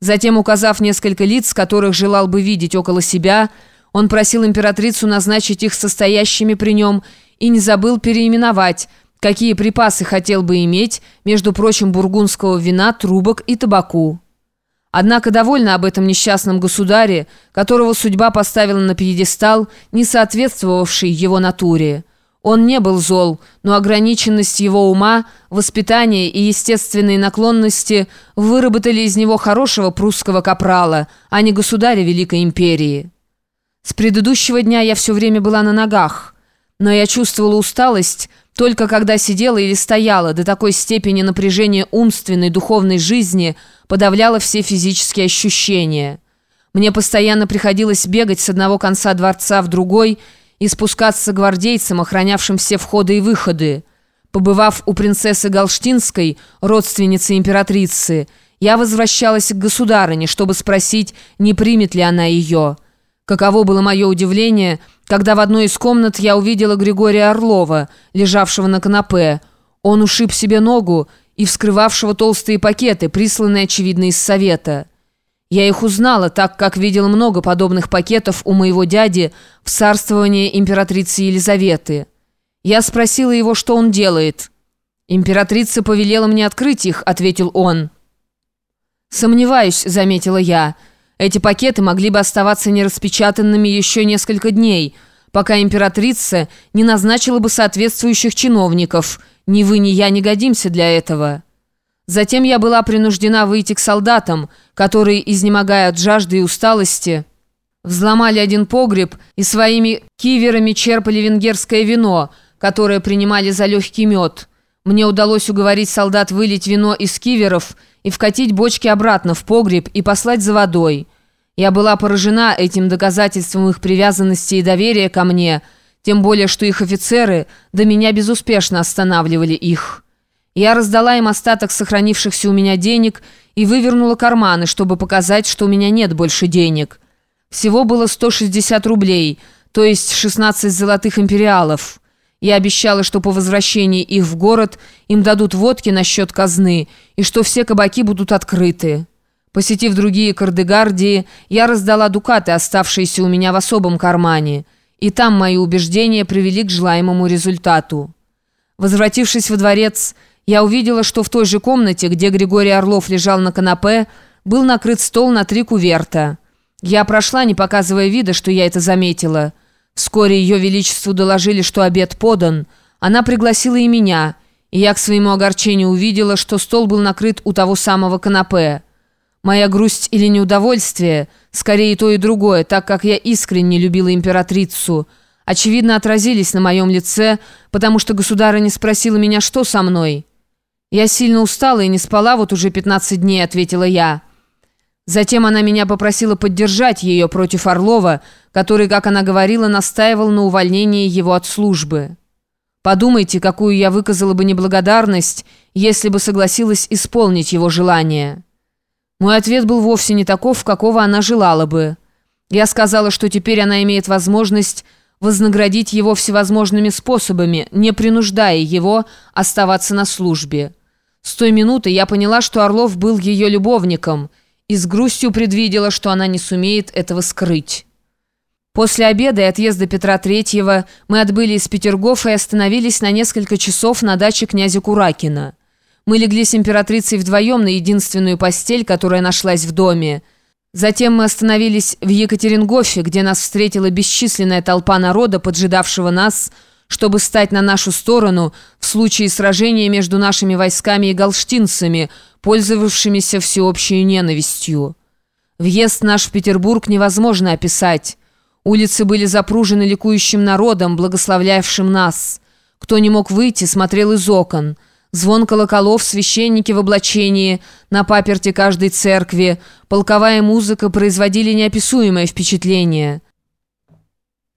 Затем, указав несколько лиц, которых желал бы видеть около себя, он просил императрицу назначить их состоящими при нем и не забыл переименовать, какие припасы хотел бы иметь, между прочим, бургундского вина, трубок и табаку. Однако довольно об этом несчастном государе, которого судьба поставила на пьедестал, не соответствовавший его натуре. Он не был зол, но ограниченность его ума, воспитание и естественные наклонности выработали из него хорошего прусского капрала, а не государя Великой Империи. С предыдущего дня я все время была на ногах, но я чувствовала усталость только когда сидела или стояла, до такой степени напряжения умственной, духовной жизни подавляло все физические ощущения. Мне постоянно приходилось бегать с одного конца дворца в другой – и спускаться гвардейцам, охранявшим все входы и выходы. Побывав у принцессы Галштинской, родственницы императрицы, я возвращалась к государыне, чтобы спросить, не примет ли она ее. Каково было мое удивление, когда в одной из комнат я увидела Григория Орлова, лежавшего на канапе. Он ушиб себе ногу и вскрывавшего толстые пакеты, присланные, очевидно, из совета. Я их узнала, так как видела много подобных пакетов у моего дяди в царствовании императрицы Елизаветы. Я спросила его, что он делает. «Императрица повелела мне открыть их», — ответил он. «Сомневаюсь», — заметила я. «Эти пакеты могли бы оставаться нераспечатанными еще несколько дней, пока императрица не назначила бы соответствующих чиновников. Ни вы, ни я не годимся для этого». Затем я была принуждена выйти к солдатам, которые, изнемогая от жажды и усталости, взломали один погреб и своими киверами черпали венгерское вино, которое принимали за легкий мед. Мне удалось уговорить солдат вылить вино из киверов и вкатить бочки обратно в погреб и послать за водой. Я была поражена этим доказательством их привязанности и доверия ко мне, тем более, что их офицеры до меня безуспешно останавливали их». Я раздала им остаток сохранившихся у меня денег и вывернула карманы, чтобы показать, что у меня нет больше денег. Всего было 160 рублей, то есть 16 золотых империалов. Я обещала, что по возвращении их в город им дадут водки на счет казны и что все кабаки будут открыты. Посетив другие кардегардии, я раздала дукаты, оставшиеся у меня в особом кармане, и там мои убеждения привели к желаемому результату. Возвратившись во дворец, я увидела, что в той же комнате, где Григорий Орлов лежал на канапе, был накрыт стол на три куверта. Я прошла, не показывая вида, что я это заметила. Вскоре ее величеству доложили, что обед подан. Она пригласила и меня, и я к своему огорчению увидела, что стол был накрыт у того самого канапе. Моя грусть или неудовольствие, скорее то и другое, так как я искренне любила императрицу, очевидно отразились на моем лице, потому что государыня спросила меня, что со мной». «Я сильно устала и не спала вот уже 15 дней», — ответила я. Затем она меня попросила поддержать ее против Орлова, который, как она говорила, настаивал на увольнении его от службы. Подумайте, какую я выказала бы неблагодарность, если бы согласилась исполнить его желание. Мой ответ был вовсе не таков, какого она желала бы. Я сказала, что теперь она имеет возможность вознаградить его всевозможными способами, не принуждая его оставаться на службе. С той минуты я поняла, что Орлов был ее любовником, и с грустью предвидела, что она не сумеет этого скрыть. После обеда и отъезда Петра Третьего мы отбыли из Петергофа и остановились на несколько часов на даче князя Куракина. Мы легли с императрицей вдвоем на единственную постель, которая нашлась в доме. Затем мы остановились в Екатерингофе, где нас встретила бесчисленная толпа народа, поджидавшего нас – чтобы стать на нашу сторону в случае сражения между нашими войсками и галштинцами, пользовавшимися всеобщей ненавистью. Въезд наш в Петербург невозможно описать. Улицы были запружены ликующим народом, благословлявшим нас. Кто не мог выйти, смотрел из окон. Звон колоколов, священники в облачении, на паперте каждой церкви, полковая музыка производили неописуемое впечатление –